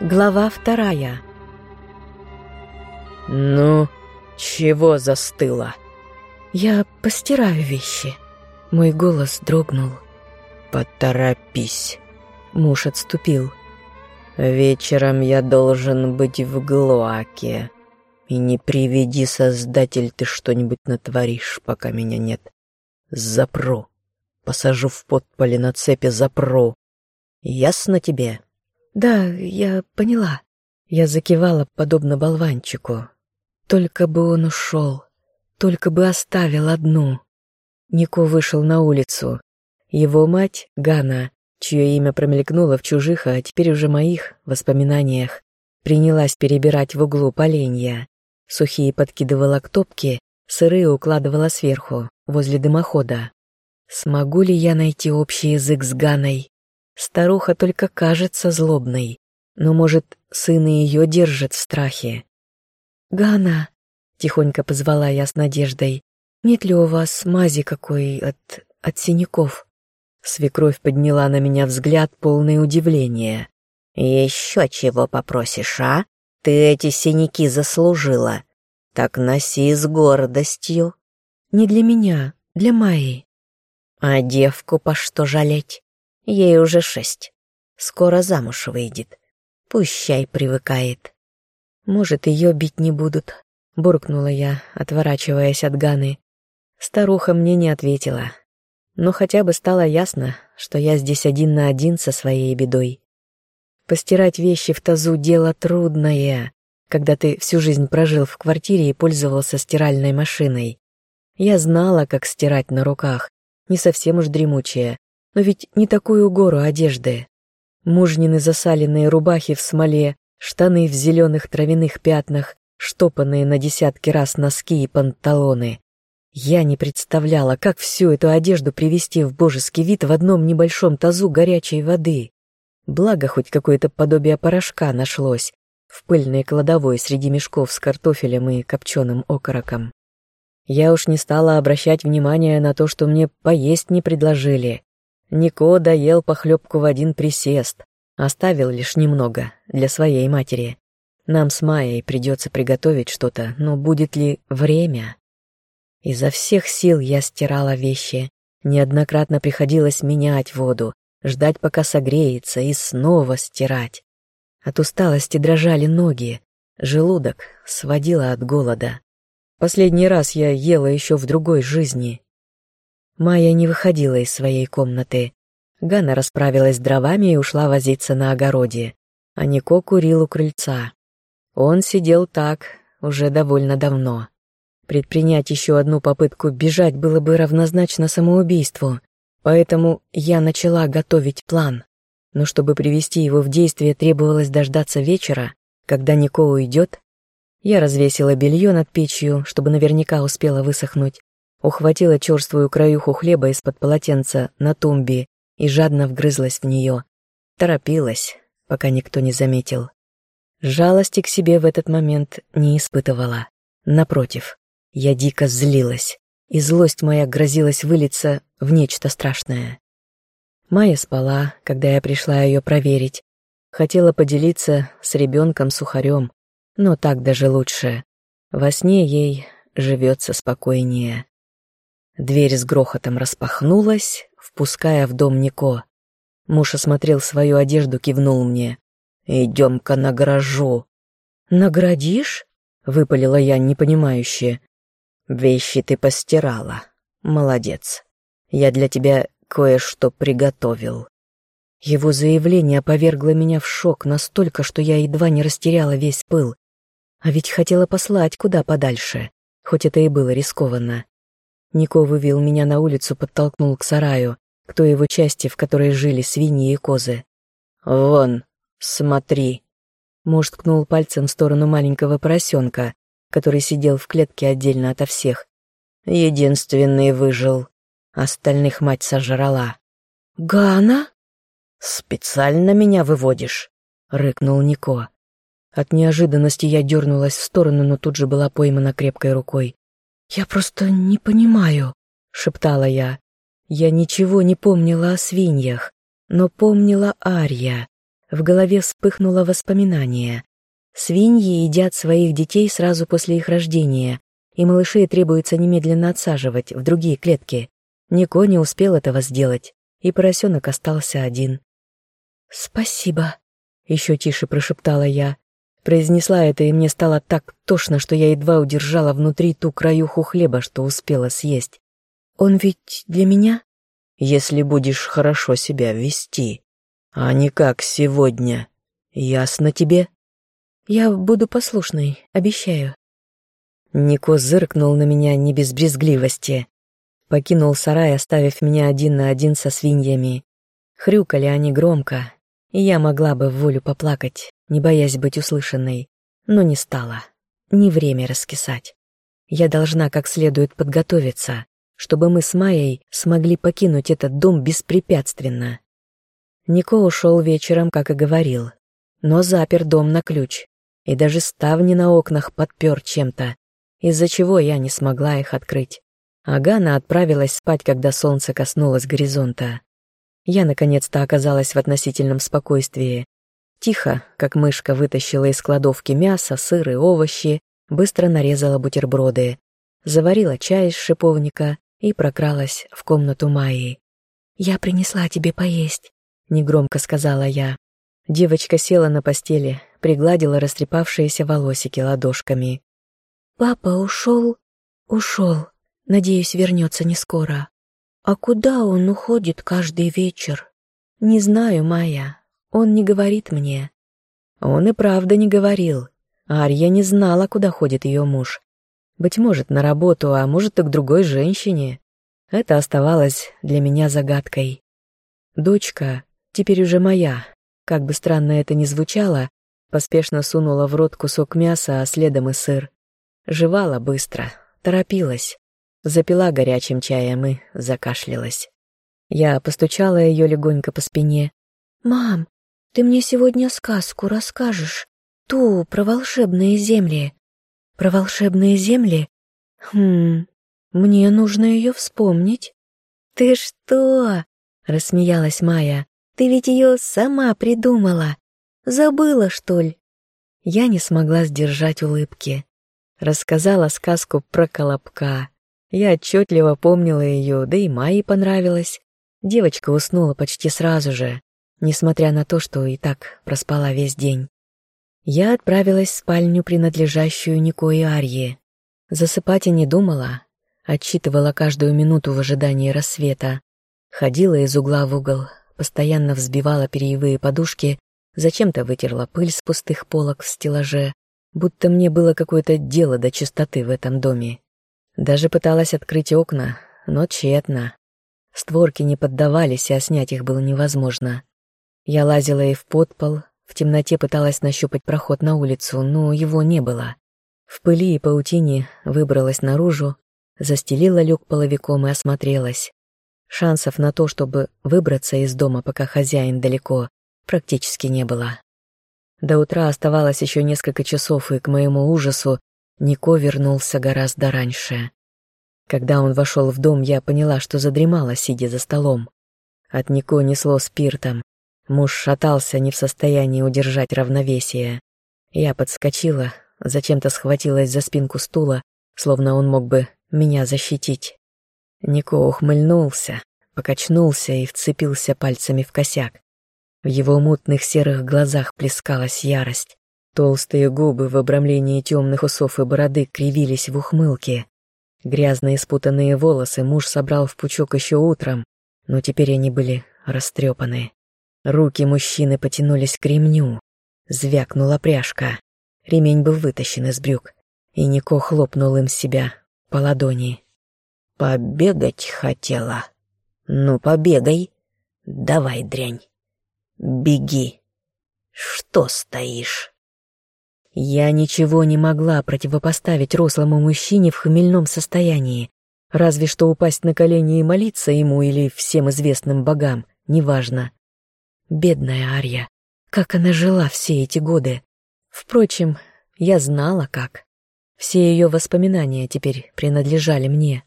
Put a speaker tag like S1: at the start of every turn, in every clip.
S1: Глава вторая.
S2: «Ну, чего застыла?»
S1: «Я постираю вещи». Мой голос дрогнул.
S2: «Поторопись».
S1: Муж отступил.
S2: «Вечером я должен быть в Глоаке. И не приведи, Создатель, ты что-нибудь натворишь, пока меня нет. Запру. Посажу в подполе на цепи, запру. Ясно тебе?»
S1: «Да, я поняла». Я закивала, подобно болванчику. Только бы он ушел, только бы оставил одну. Нико вышел на улицу. Его мать, Гана, чье имя промелькнуло в чужих, а теперь уже моих воспоминаниях, принялась перебирать в углу поленья. Сухие подкидывала к топке, сырые укладывала сверху, возле дымохода. Смогу ли я найти общий язык с Ганой? Старуха только кажется злобной, но, может, сын и ее держит в страхе. «Гана!» — тихонько позвала я с надеждой. «Нет ли у вас мази какой от... от синяков?» Свекровь подняла на меня взгляд, полный удивления.
S3: «Еще чего попросишь, а? Ты эти синяки заслужила. Так носи с гордостью».
S1: «Не для меня, для Майи».
S3: «А девку по что жалеть? Ей уже шесть. Скоро замуж выйдет. Пущай привыкает.
S1: Может, ее бить не будут, буркнула я, отворачиваясь от Ганы. Старуха мне не ответила. Но хотя бы стало ясно, что я здесь один на один со своей бедой. Постирать вещи в тазу — дело трудное, когда ты всю жизнь прожил в квартире и пользовался стиральной машиной. Я знала, как стирать на руках, не совсем уж дремучая, но ведь не такую гору одежды. Мужнины засаленные рубахи в смоле, штаны в зеленых травяных пятнах, штопанные на десятки раз носки и панталоны. Я не представляла, как всю эту одежду привести в божеский вид в одном небольшом тазу горячей воды. Благо, хоть какое-то подобие порошка нашлось в пыльной кладовой среди мешков с картофелем и копченым окороком. Я уж не стала обращать внимания на то, что мне поесть не предложили. Нико доел похлебку в один присест, оставил лишь немного для своей матери. Нам с Майей придется приготовить что-то, но будет ли время? Изо всех сил я стирала вещи. Неоднократно приходилось менять воду, ждать, пока согреется, и снова стирать. От усталости дрожали ноги, желудок сводило от голода. Последний раз я ела еще в другой жизни, Майя не выходила из своей комнаты. Ганна расправилась с дровами и ушла возиться на огороде, а Нико курил у крыльца. Он сидел так уже довольно давно. Предпринять еще одну попытку бежать было бы равнозначно самоубийству, поэтому я начала готовить план. Но чтобы привести его в действие, требовалось дождаться вечера, когда Нико уйдет. Я развесила белье над печью, чтобы наверняка успела высохнуть, ухватила черствую краюху хлеба из-под полотенца на тумбе и жадно вгрызлась в нее. Торопилась, пока никто не заметил. Жалости к себе в этот момент не испытывала. Напротив, я дико злилась, и злость моя грозилась вылиться в нечто страшное. Майя спала, когда я пришла ее проверить. Хотела поделиться с ребенком сухарем, но так даже лучше. Во сне ей живется спокойнее. Дверь с грохотом распахнулась, впуская в дом Нико. Муж осмотрел свою одежду, кивнул мне. «Идем-ка награжу». «Наградишь?» — выпалила я, непонимающе. «Вещи ты постирала. Молодец. Я для тебя кое-что приготовил». Его заявление повергло меня в шок настолько, что я едва не растеряла весь пыл. А ведь хотела послать куда подальше, хоть это и было рискованно. Нико вывел меня на улицу, подтолкнул к сараю, к той его части, в которой жили свиньи и козы. «Вон, смотри!» Муж ткнул пальцем в сторону маленького поросенка, который сидел в клетке отдельно ото всех. Единственный выжил. Остальных мать сожрала. «Гана?» «Специально меня выводишь?» — рыкнул Нико. От неожиданности я дернулась в сторону, но тут же была поймана крепкой рукой. «Я просто не понимаю», — шептала я. Я ничего не помнила о свиньях, но помнила Арья. В голове вспыхнуло воспоминание. Свиньи едят своих детей сразу после их рождения, и малышей требуется немедленно отсаживать в другие клетки. Нико не успел этого сделать, и поросенок остался один. «Спасибо», — еще тише прошептала я. Произнесла это, и мне стало так тошно, что я едва удержала внутри ту краюху хлеба, что успела съесть. «Он ведь для меня?»
S2: «Если будешь хорошо себя вести, а не как сегодня. Ясно тебе?»
S1: «Я буду послушной, обещаю».
S3: Нико зыркнул на меня не без брезгливости. Покинул сарай, оставив меня один на один со свиньями. Хрюкали они громко, и я могла бы в волю поплакать, не боясь быть услышанной, но не стала. Не время раскисать. Я должна как следует подготовиться, чтобы мы с Майей смогли покинуть этот дом беспрепятственно. Нико ушел вечером, как и говорил, но запер дом на ключ, и даже ставни на окнах подпер чем-то, из-за чего я не смогла их открыть. Агана отправилась спать, когда солнце коснулось горизонта. Я наконец-то оказалась в относительном спокойствии. Тихо, как мышка, вытащила из кладовки мясо, сыр и овощи, быстро нарезала бутерброды, заварила чай из шиповника и прокралась в комнату Майи. «Я принесла тебе поесть», — негромко сказала я. Девочка села на постели, пригладила растрепавшиеся волосики ладошками. «Папа ушел?» «Ушел. Надеюсь, вернется не скоро». «А куда он уходит каждый вечер?» «Не знаю, Майя. Он не говорит мне». Он и правда не говорил. Арья не знала, куда ходит ее муж. Быть может, на работу, а может и к другой женщине. Это оставалось для меня загадкой. Дочка, теперь уже моя, как бы странно это ни звучало, поспешно сунула в рот кусок мяса, а следом и сыр. Жевала быстро, торопилась. Запила горячим чаем и закашлялась. Я постучала ее легонько по спине. «Мам, ты мне сегодня сказку расскажешь? Ту про волшебные земли». «Про волшебные земли? Хм, мне нужно ее вспомнить». «Ты что?» — рассмеялась Майя. «Ты ведь ее сама придумала. Забыла, что ли?» Я не смогла сдержать улыбки. Рассказала сказку про Колобка. Я отчетливо помнила ее, да и Майе понравилось. Девочка уснула почти сразу же, несмотря на то, что и так проспала весь день. Я отправилась в спальню, принадлежащую Нико и Арье. Засыпать и не думала, отчитывала каждую минуту в ожидании рассвета. Ходила из угла в угол, постоянно взбивала перьевые подушки, зачем-то вытерла пыль с пустых полок в стеллаже, будто мне было какое-то дело до чистоты в этом доме. Даже пыталась открыть окна, но тщетно. Створки не поддавались, а снять их было невозможно. Я лазила и в подпол, в темноте пыталась нащупать проход на улицу, но его не было. В пыли и паутине выбралась наружу, застелила люк половиком и осмотрелась. Шансов на то, чтобы выбраться из дома, пока хозяин далеко, практически не было. До утра оставалось еще несколько часов, и, к моему ужасу, Нико вернулся гораздо раньше. Когда он вошел в дом, я поняла, что задремала, сидя за столом. От Нико несло спиртом. Муж шатался, не в состоянии удержать равновесие. Я подскочила, зачем-то схватилась за спинку стула, словно он мог бы меня защитить. Нико ухмыльнулся, покачнулся и вцепился пальцами в косяк. В его мутных серых глазах плескалась ярость. Толстые губы в обрамлении темных усов и бороды кривились в ухмылке. Грязные спутанные волосы муж собрал в пучок еще утром, но теперь они были растрепаны. Руки мужчины потянулись к ремню. Звякнула пряжка. Ремень был вытащен из брюк, и Нико хлопнул им себя по ладони. «Побегать хотела? Ну, побегай. Давай, дрянь. Беги. Что стоишь?» Я ничего не могла противопоставить рослому мужчине в хмельном состоянии, разве что упасть на колени и молиться ему или всем известным богам, неважно. Бедная Ария, как она жила все эти годы. Впрочем, я знала как. Все ее воспоминания теперь принадлежали мне.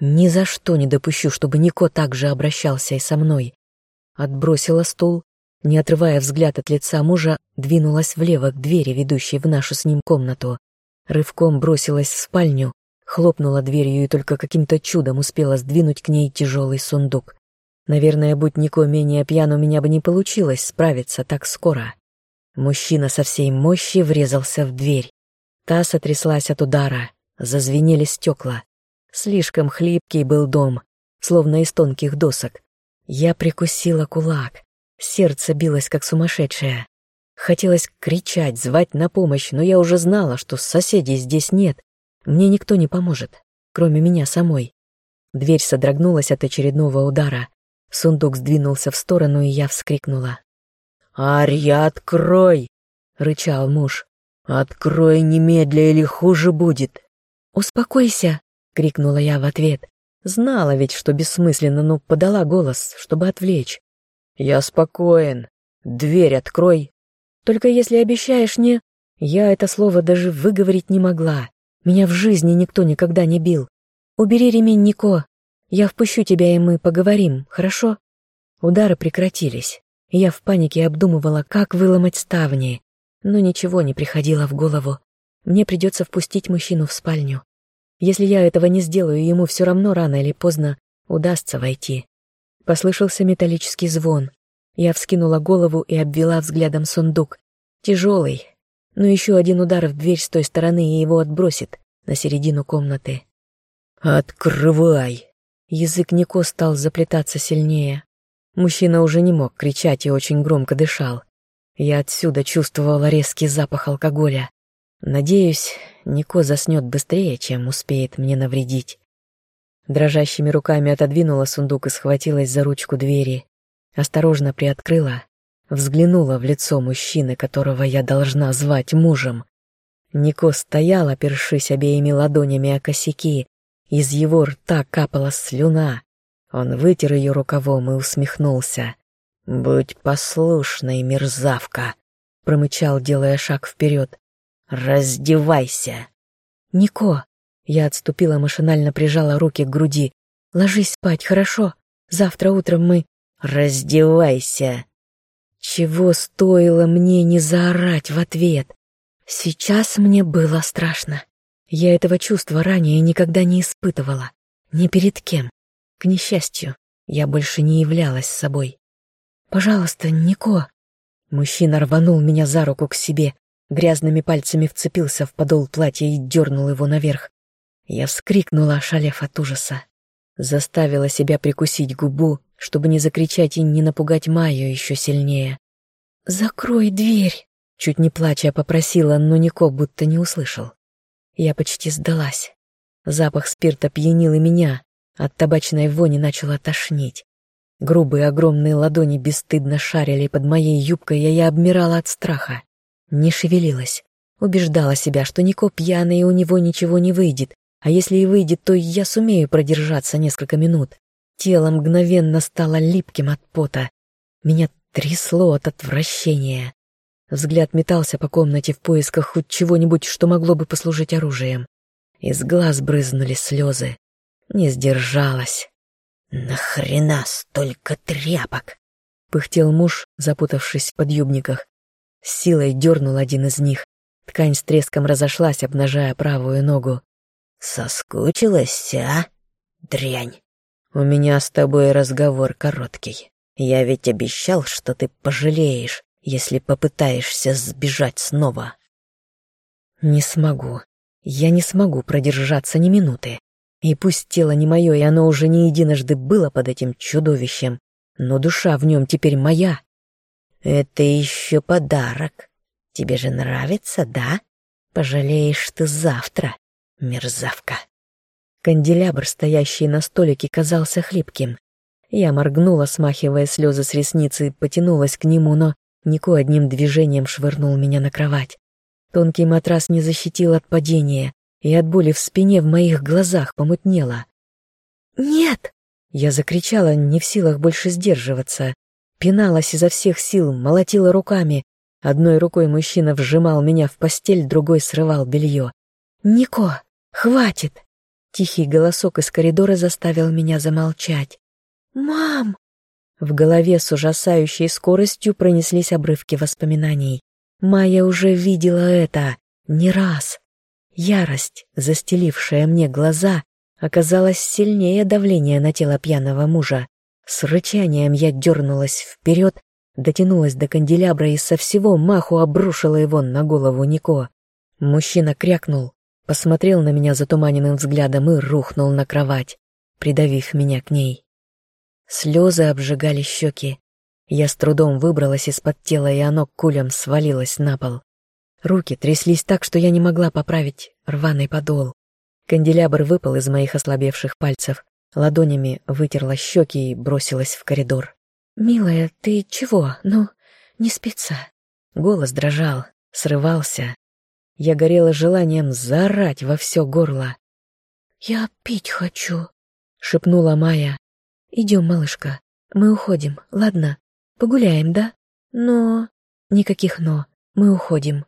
S3: Ни за что не допущу, чтобы Нико так же обращался и со мной. Отбросила стул, не отрывая взгляд от лица мужа, двинулась влево к двери, ведущей в нашу с ним комнату. Рывком бросилась в спальню, хлопнула дверью и только каким-то чудом успела сдвинуть к ней тяжелый сундук. Наверное, будь Нико менее пьян, у меня бы не получилось справиться так скоро. Мужчина со всей мощи врезался в дверь. Та сотряслась от удара, зазвенели стекла. Слишком хлипкий был дом, словно из тонких досок. Я прикусила кулак. Сердце билось, как сумасшедшее. Хотелось кричать, звать на помощь, но я уже знала, что соседей здесь нет. Мне никто не поможет, кроме меня самой. Дверь содрогнулась от очередного удара. Сундук сдвинулся в сторону, и я вскрикнула.
S2: «Арья, открой!» — рычал муж. «Открой немедля, или хуже будет!»
S3: «Успокойся!» — крикнула я в ответ. Знала ведь, что бессмысленно, но подала голос, чтобы отвлечь.
S2: «Я спокоен. Дверь открой!»
S3: «Только если обещаешь не...» Я это слово даже выговорить не могла. Меня в жизни никто никогда не бил. «Убери ремень, Нико. Я впущу тебя, и мы поговорим, хорошо?» Удары прекратились. Я в панике обдумывала, как выломать ставни, но ничего не приходило в голову. Мне придется впустить мужчину в спальню. Если я этого не сделаю, ему все равно рано или поздно удастся войти. Послышался металлический звон. Я вскинула голову и обвела взглядом сундук. Тяжелый, но еще один удар в дверь с той стороны и его отбросит на середину комнаты.
S2: «Открывай!»
S3: Язык Нико стал заплетаться сильнее. Мужчина уже не мог кричать и очень громко дышал. Я отсюда чувствовала резкий запах алкоголя. Надеюсь, Нико заснет быстрее, чем успеет мне навредить. Дрожащими руками отодвинула сундук и схватилась за ручку двери. Осторожно приоткрыла, взглянула в лицо мужчины, которого я должна звать мужем. Нико стоял, опершись обеими ладонями о косяки. Из его рта капала слюна. Он вытер ее рукавом и усмехнулся. «Будь послушной, мерзавка!» — промычал, делая шаг вперед. «Раздевайся!» «Нико!» — я отступила, машинально прижала руки к груди. «Ложись спать, хорошо? Завтра утром мы...» «Раздевайся!» Чего стоило мне не заорать в ответ? Сейчас мне было страшно. Я этого чувства ранее никогда не испытывала. Ни перед кем. К несчастью, я больше не являлась собой. «Пожалуйста, Нико!» Мужчина рванул меня за руку к себе, грязными пальцами вцепился в подол платья и дернул его наверх. Я вскрикнула, ошалев от ужаса. Заставила себя прикусить губу, чтобы не закричать и не напугать Майю еще сильнее. «Закрой дверь!» Чуть не плача попросила, но Нико будто не услышал. Я почти сдалась. Запах спирта пьянил и меня, от табачной вони начало тошнить. Грубые огромные ладони бесстыдно шарили под моей юбкой, и я обмирала от страха. Не шевелилась. Убеждала себя, что Нико пьяный, и у него ничего не выйдет, а если и выйдет, то я сумею продержаться несколько минут. Тело мгновенно стало липким от пота. Меня трясло от отвращения. Взгляд метался по комнате в поисках хоть чего-нибудь, что могло бы послужить оружием. Из глаз брызнули слезы. Не сдержалась.
S2: «Нахрена столько тряпок?»
S3: — пыхтел муж, запутавшись в подъюбниках. С силой дернул один из них. Ткань с треском разошлась, обнажая правую ногу.
S2: «Соскучилась, а? Дрянь. У меня с тобой разговор короткий. Я ведь обещал, что ты пожалеешь, если попытаешься сбежать снова».
S3: «Не смогу. Я не смогу продержаться ни минуты. И пусть тело не мое, и оно уже не единожды было под этим чудовищем, но душа в нем теперь моя.
S2: Это еще подарок. Тебе же нравится, да? Пожалеешь ты завтра, мерзавка.
S3: Канделябр, стоящий на столике, казался хлипким. Я моргнула, смахивая слезы с ресницы, потянулась к нему, но Нико одним движением швырнул меня на кровать. Тонкий матрас не защитил от падения, и от боли в спине в моих глазах помутнело. «Нет!» Я закричала, не в силах больше сдерживаться. Пиналась изо всех сил, молотила руками. Одной рукой мужчина вжимал меня в постель, другой срывал белье. «Нико, хватит!» Тихий голосок из коридора заставил меня замолчать. «Мам!»
S1: В голове с ужасающей скоростью пронеслись обрывки воспоминаний. Майя уже видела это не раз. Ярость, застелившая мне глаза, оказалась сильнее давления на тело пьяного мужа. С рычанием я дернулась вперед, дотянулась до канделябра и со всего маху обрушила его на голову Нико. Мужчина крякнул, посмотрел на меня затуманенным взглядом и рухнул на кровать, придавив меня к ней. Слезы обжигали щеки. Я с трудом выбралась из-под тела, и оно кулем свалилось на пол. Руки тряслись так, что я не могла поправить рваный подол. Канделябр выпал из моих ослабевших пальцев, ладонями вытерла щеки и бросилась в коридор. «Милая, ты чего? Ну, не спится?» Голос дрожал, срывался. Я горела желанием заорать во все горло. «Я пить хочу», — шепнула Майя. «Идем, малышка, мы уходим, ладно? Погуляем, да? Но...» «Никаких «но», мы уходим».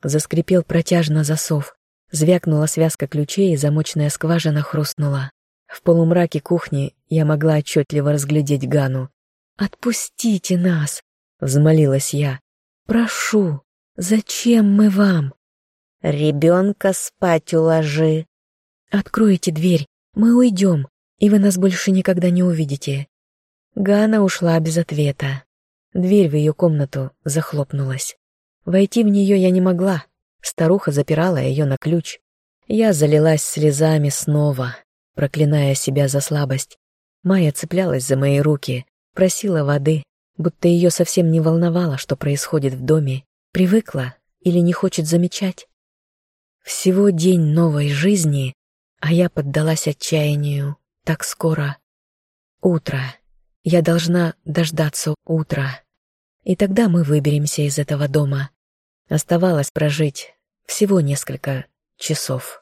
S1: Заскрипел протяжно засов. Звякнула связка ключей, и замочная скважина хрустнула. В полумраке кухни я могла отчетливо разглядеть Гану. «Отпустите нас!» — взмолилась я. «Прошу, зачем мы вам?»
S3: «Ребенка спать уложи!»
S1: «Откройте дверь, мы уйдем, и вы нас больше никогда не увидите». Гана ушла без ответа. Дверь в ее комнату захлопнулась. Войти в нее я не могла. Старуха запирала ее на ключ. Я залилась слезами снова, проклиная себя за слабость. Майя цеплялась за мои руки, просила воды, будто ее совсем не волновало, что происходит в доме, привыкла или не хочет замечать. Всего день новой жизни, а я поддалась отчаянию так скоро. Утро. Я должна дождаться утра. И тогда мы выберемся из этого дома. Оставалось прожить всего несколько часов.